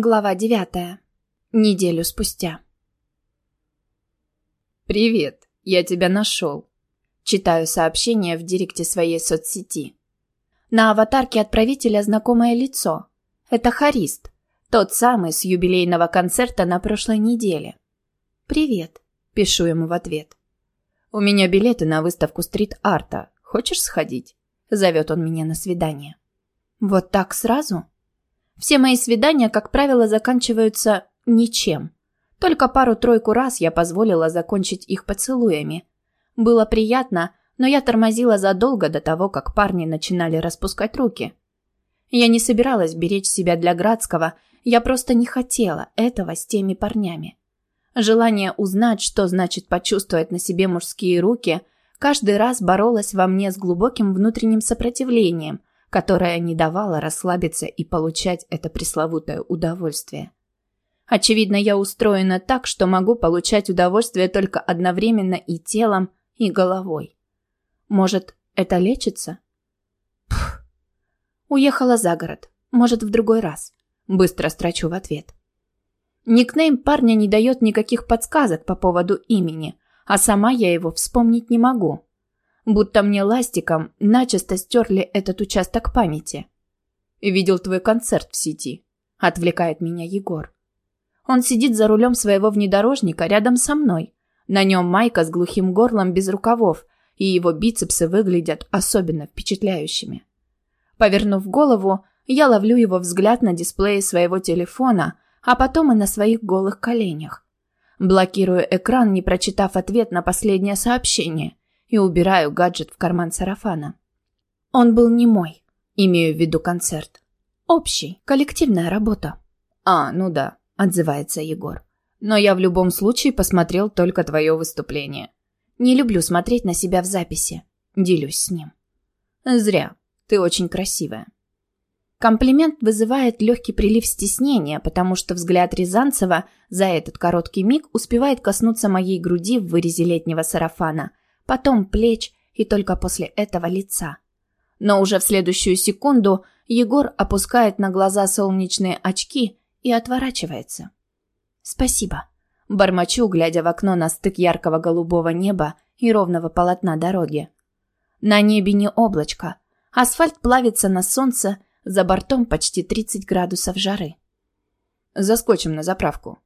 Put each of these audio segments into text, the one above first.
Глава девятая. Неделю спустя. «Привет, я тебя нашел». Читаю сообщение в директе своей соцсети. На аватарке отправителя знакомое лицо. Это Харист, тот самый с юбилейного концерта на прошлой неделе. «Привет», – пишу ему в ответ. «У меня билеты на выставку стрит-арта. Хочешь сходить?» – зовет он меня на свидание. «Вот так сразу?» Все мои свидания, как правило, заканчиваются ничем. Только пару-тройку раз я позволила закончить их поцелуями. Было приятно, но я тормозила задолго до того, как парни начинали распускать руки. Я не собиралась беречь себя для Градского, я просто не хотела этого с теми парнями. Желание узнать, что значит почувствовать на себе мужские руки, каждый раз боролось во мне с глубоким внутренним сопротивлением, которая не давала расслабиться и получать это пресловутое удовольствие. Очевидно, я устроена так, что могу получать удовольствие только одновременно и телом, и головой. Может, это лечится? Пф. Уехала за город. Может, в другой раз. Быстро строчу в ответ. Никнейм парня не дает никаких подсказок по поводу имени, а сама я его вспомнить не могу будто мне ластиком начисто стерли этот участок памяти. «Видел твой концерт в сети», — отвлекает меня Егор. Он сидит за рулем своего внедорожника рядом со мной. На нем майка с глухим горлом без рукавов, и его бицепсы выглядят особенно впечатляющими. Повернув голову, я ловлю его взгляд на дисплее своего телефона, а потом и на своих голых коленях. Блокирую экран, не прочитав ответ на последнее сообщение и убираю гаджет в карман сарафана. Он был не мой, имею в виду концерт. Общий, коллективная работа. А, ну да, отзывается Егор. Но я в любом случае посмотрел только твое выступление. Не люблю смотреть на себя в записи. Делюсь с ним. Зря. Ты очень красивая. Комплимент вызывает легкий прилив стеснения, потому что взгляд Рязанцева за этот короткий миг успевает коснуться моей груди в вырезе летнего сарафана, потом плеч и только после этого лица. Но уже в следующую секунду Егор опускает на глаза солнечные очки и отворачивается. «Спасибо», – бормочу, глядя в окно на стык яркого голубого неба и ровного полотна дороги. На небе не облачко. Асфальт плавится на солнце, за бортом почти 30 градусов жары. Заскочим на заправку.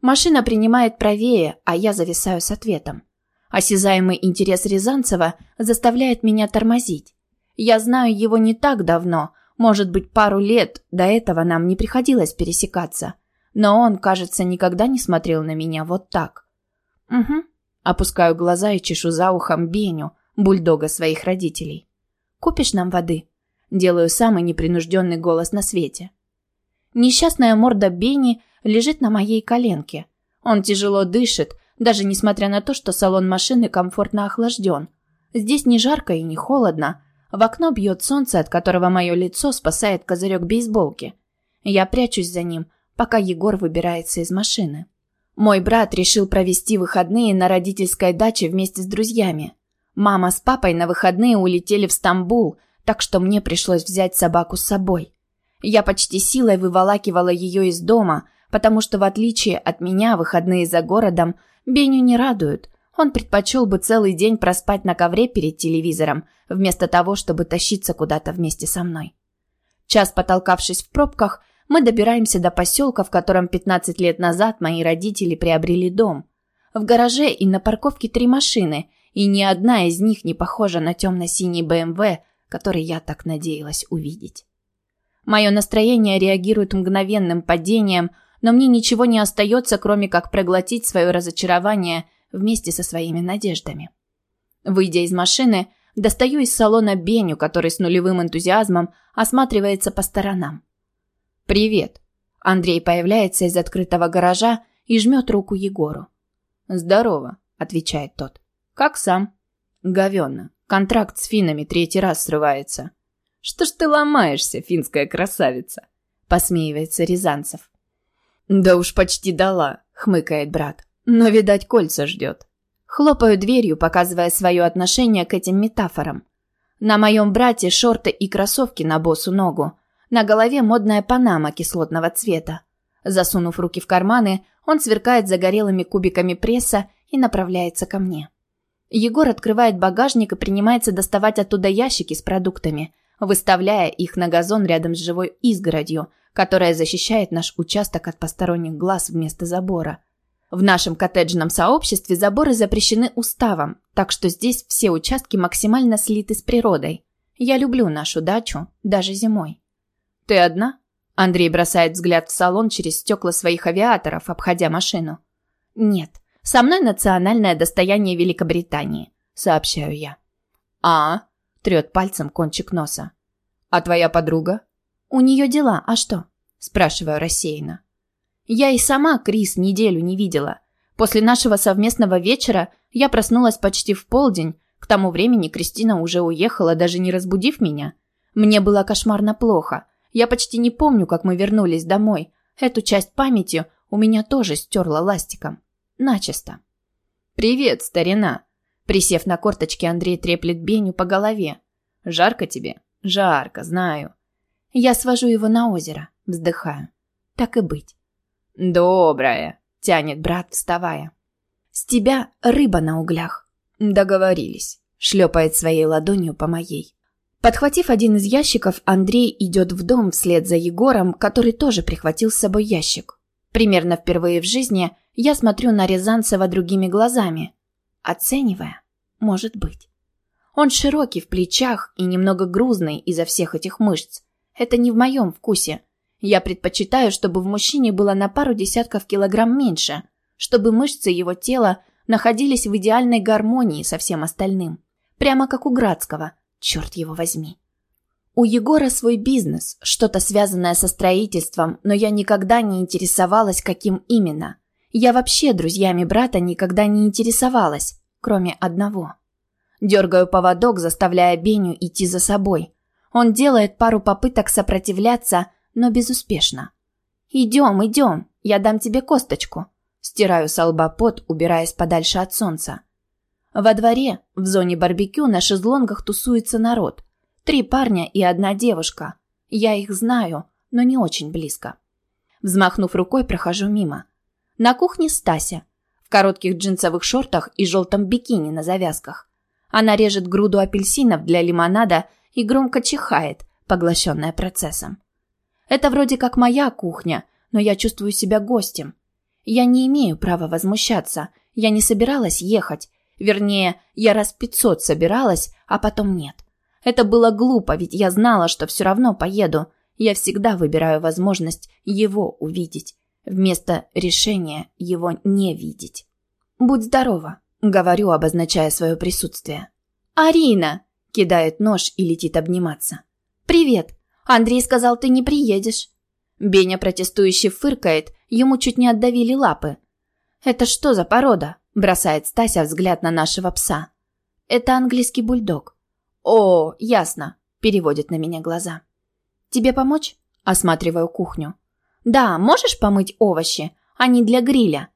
Машина принимает правее, а я зависаю с ответом. Осязаемый интерес Рязанцева заставляет меня тормозить. Я знаю его не так давно, может быть, пару лет, до этого нам не приходилось пересекаться. Но он, кажется, никогда не смотрел на меня вот так. Угу. Опускаю глаза и чешу за ухом Беню, бульдога своих родителей. «Купишь нам воды?» Делаю самый непринужденный голос на свете. Несчастная морда Бени лежит на моей коленке. Он тяжело дышит, даже несмотря на то, что салон машины комфортно охлажден. Здесь не жарко и не холодно. В окно бьет солнце, от которого мое лицо спасает козырек бейсболки. Я прячусь за ним, пока Егор выбирается из машины. Мой брат решил провести выходные на родительской даче вместе с друзьями. Мама с папой на выходные улетели в Стамбул, так что мне пришлось взять собаку с собой. Я почти силой выволакивала ее из дома, потому что в отличие от меня выходные за городом Беню не радуют. Он предпочел бы целый день проспать на ковре перед телевизором, вместо того, чтобы тащиться куда-то вместе со мной. Час потолкавшись в пробках, мы добираемся до поселка, в котором 15 лет назад мои родители приобрели дом. В гараже и на парковке три машины, и ни одна из них не похожа на темно-синий БМВ, который я так надеялась увидеть. Мое настроение реагирует мгновенным падением – но мне ничего не остается, кроме как проглотить свое разочарование вместе со своими надеждами. Выйдя из машины, достаю из салона Беню, который с нулевым энтузиазмом осматривается по сторонам. «Привет!» Андрей появляется из открытого гаража и жмет руку Егору. «Здорово», — отвечает тот. «Как сам?» «Говенно. Контракт с финнами третий раз срывается». «Что ж ты ломаешься, финская красавица?» — посмеивается Рязанцев. «Да уж почти дала», — хмыкает брат. «Но, видать, кольца ждет». Хлопаю дверью, показывая свое отношение к этим метафорам. На моем брате шорты и кроссовки на босу ногу. На голове модная панама кислотного цвета. Засунув руки в карманы, он сверкает загорелыми кубиками пресса и направляется ко мне. Егор открывает багажник и принимается доставать оттуда ящики с продуктами, выставляя их на газон рядом с живой изгородью, которая защищает наш участок от посторонних глаз вместо забора. В нашем коттеджном сообществе заборы запрещены уставом, так что здесь все участки максимально слиты с природой. Я люблю нашу дачу, даже зимой. «Ты одна?» Андрей бросает взгляд в салон через стекла своих авиаторов, обходя машину. «Нет, со мной национальное достояние Великобритании», — сообщаю я. «А?» — трет пальцем кончик носа. «А твоя подруга?» «У нее дела, а что?» — спрашиваю рассеянно. Я и сама Крис неделю не видела. После нашего совместного вечера я проснулась почти в полдень. К тому времени Кристина уже уехала, даже не разбудив меня. Мне было кошмарно плохо. Я почти не помню, как мы вернулись домой. Эту часть памяти у меня тоже стерла ластиком. Начисто. «Привет, старина!» Присев на корточки, Андрей треплет Беню по голове. «Жарко тебе?» «Жарко, знаю». Я свожу его на озеро, вздыхаю. Так и быть. «Добрая», — тянет брат, вставая. «С тебя рыба на углях». «Договорились», — шлепает своей ладонью по моей. Подхватив один из ящиков, Андрей идет в дом вслед за Егором, который тоже прихватил с собой ящик. Примерно впервые в жизни я смотрю на Рязанцева другими глазами, оценивая, может быть. Он широкий в плечах и немного грузный из-за всех этих мышц. Это не в моем вкусе. Я предпочитаю, чтобы в мужчине было на пару десятков килограмм меньше, чтобы мышцы его тела находились в идеальной гармонии со всем остальным. Прямо как у Градского, черт его возьми. У Егора свой бизнес, что-то связанное со строительством, но я никогда не интересовалась, каким именно. Я вообще друзьями брата никогда не интересовалась, кроме одного. Дергаю поводок, заставляя Беню идти за собой. Он делает пару попыток сопротивляться, но безуспешно. «Идем, идем, я дам тебе косточку». Стираю с лба пот, убираясь подальше от солнца. Во дворе, в зоне барбекю, на шезлонгах тусуется народ. Три парня и одна девушка. Я их знаю, но не очень близко. Взмахнув рукой, прохожу мимо. На кухне Стася. В коротких джинсовых шортах и желтом бикини на завязках. Она режет груду апельсинов для лимонада и громко чихает, поглощенная процессом. Это вроде как моя кухня, но я чувствую себя гостем. Я не имею права возмущаться. Я не собиралась ехать. Вернее, я раз пятьсот собиралась, а потом нет. Это было глупо, ведь я знала, что все равно поеду. Я всегда выбираю возможность его увидеть, вместо решения его не видеть. «Будь здорова», — говорю, обозначая свое присутствие. «Арина!» — кидает нож и летит обниматься. «Привет! Андрей сказал, ты не приедешь». Беня протестующе фыркает, ему чуть не отдавили лапы. «Это что за порода?» – бросает Стася взгляд на нашего пса. «Это английский бульдог». «О, ясно», – переводит на меня глаза. «Тебе помочь?» – осматриваю кухню. «Да, можешь помыть овощи? Они для гриля».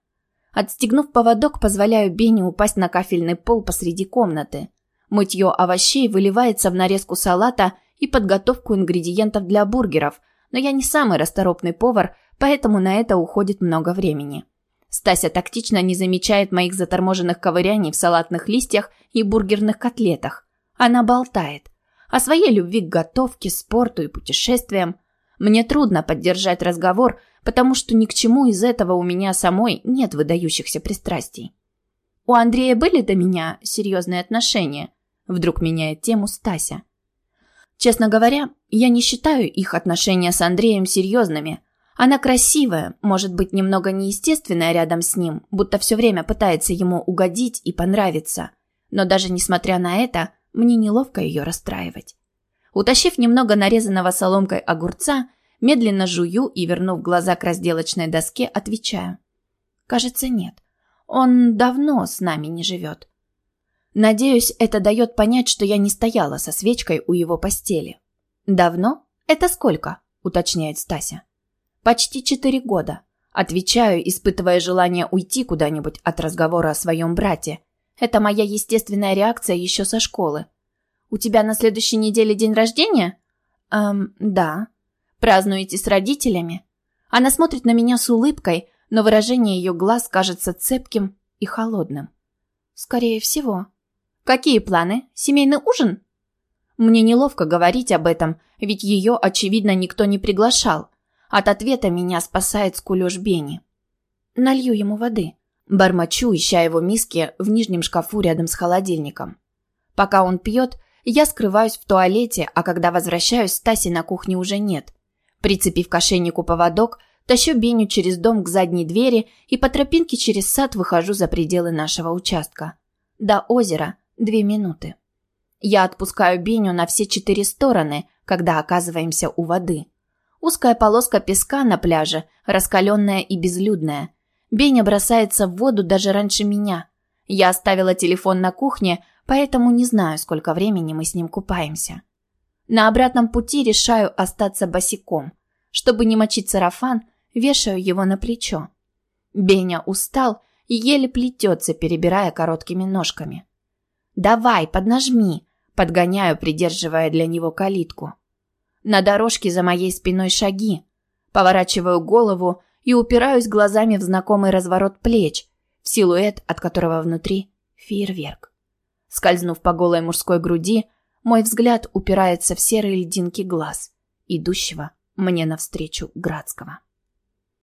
Отстегнув поводок, позволяю Бене упасть на кафельный пол посреди комнаты. Мытье овощей выливается в нарезку салата и подготовку ингредиентов для бургеров, но я не самый расторопный повар, поэтому на это уходит много времени. Стася тактично не замечает моих заторможенных ковыряний в салатных листьях и бургерных котлетах. Она болтает. О своей любви к готовке, спорту и путешествиям. Мне трудно поддержать разговор, потому что ни к чему из этого у меня самой нет выдающихся пристрастий. У Андрея были до меня серьезные отношения. Вдруг меняет тему Стася. Честно говоря, я не считаю их отношения с Андреем серьезными. Она красивая, может быть, немного неестественная рядом с ним, будто все время пытается ему угодить и понравиться. Но даже несмотря на это, мне неловко ее расстраивать. Утащив немного нарезанного соломкой огурца, медленно жую и, вернув глаза к разделочной доске, отвечаю. Кажется, нет. Он давно с нами не живет. Надеюсь, это дает понять, что я не стояла со свечкой у его постели. «Давно? Это сколько?» – уточняет Стася. «Почти четыре года». Отвечаю, испытывая желание уйти куда-нибудь от разговора о своем брате. Это моя естественная реакция еще со школы. «У тебя на следующей неделе день рождения?» «Эм, да». Празднуете с родителями? Она смотрит на меня с улыбкой, но выражение ее глаз кажется цепким и холодным. Скорее всего. Какие планы? Семейный ужин? Мне неловко говорить об этом, ведь ее, очевидно, никто не приглашал. От ответа меня спасает скулёж Бени. Налью ему воды. Бормочу, ища его миски в нижнем шкафу рядом с холодильником. Пока он пьет, я скрываюсь в туалете, а когда возвращаюсь, Стаси на кухне уже нет. Прицепив к ошейнику поводок, тащу Беню через дом к задней двери и по тропинке через сад выхожу за пределы нашего участка. До озера две минуты. Я отпускаю Беню на все четыре стороны, когда оказываемся у воды. Узкая полоска песка на пляже, раскаленная и безлюдная. Беня бросается в воду даже раньше меня. Я оставила телефон на кухне, поэтому не знаю, сколько времени мы с ним купаемся. На обратном пути решаю остаться босиком. Чтобы не мочить сарафан, вешаю его на плечо. Беня устал и еле плетется, перебирая короткими ножками. «Давай, поднажми!» – подгоняю, придерживая для него калитку. На дорожке за моей спиной шаги. Поворачиваю голову и упираюсь глазами в знакомый разворот плеч, в силуэт, от которого внутри фейерверк. Скользнув по голой мужской груди, мой взгляд упирается в серые льдинки глаз, идущего мне навстречу Градского.